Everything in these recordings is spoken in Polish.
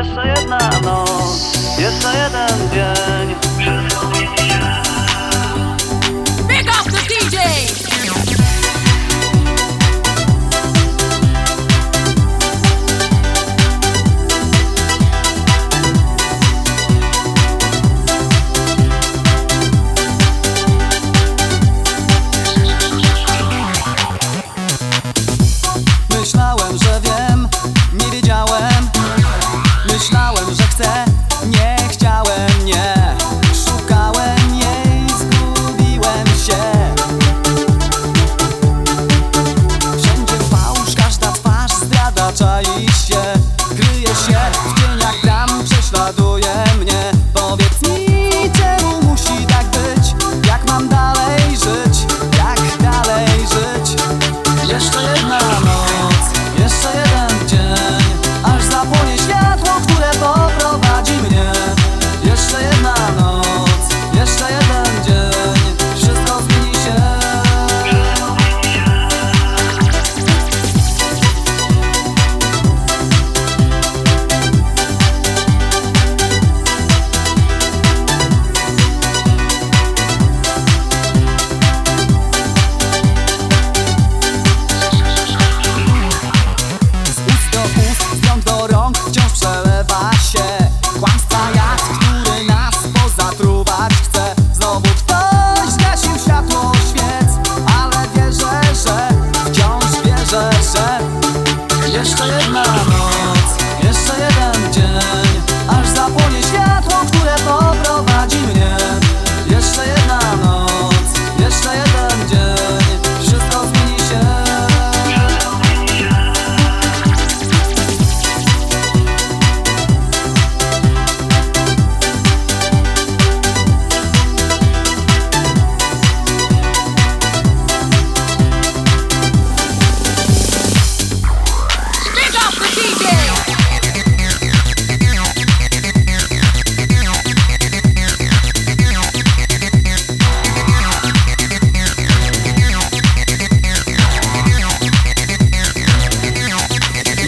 Jeszcze jedna noc, jeszcze jeden dzień. yeah. Just stay my.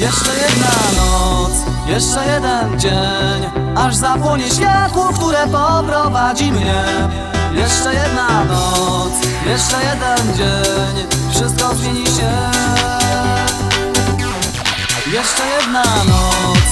Jeszcze jedna noc, jeszcze jeden dzień Aż zapłonie światło, które poprowadzi mnie. Jeszcze jedna noc, jeszcze jeden dzień Wszystko zmieni się. Jeszcze jedna noc